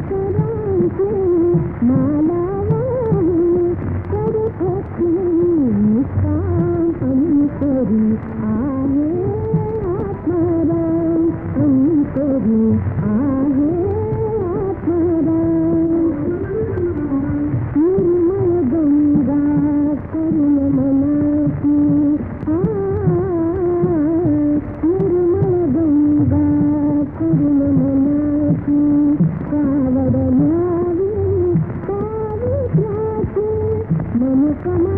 Thank you. మనకమా